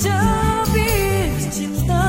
secabit cinta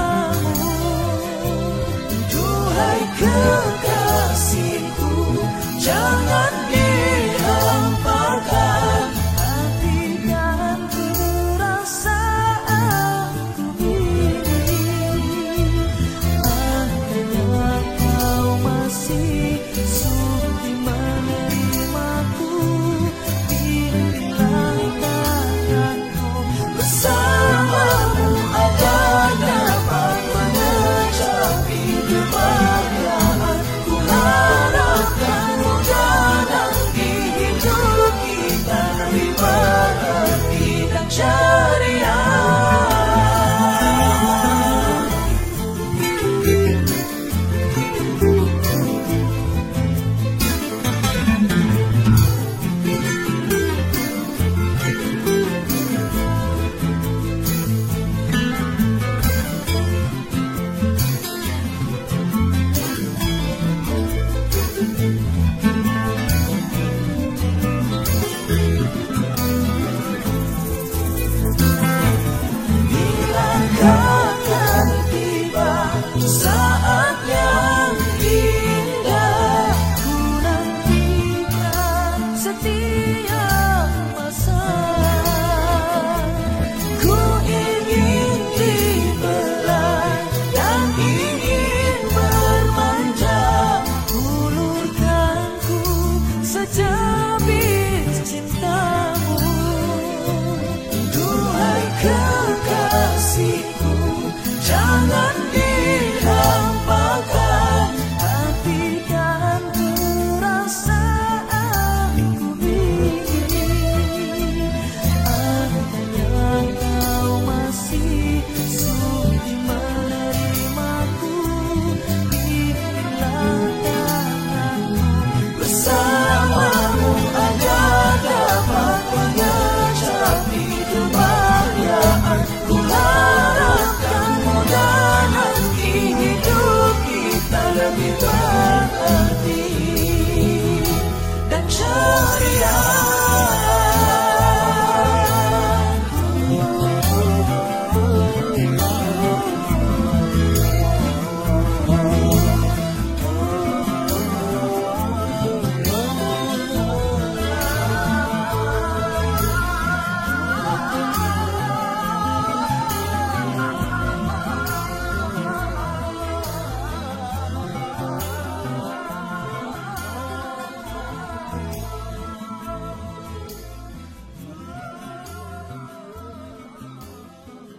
vida.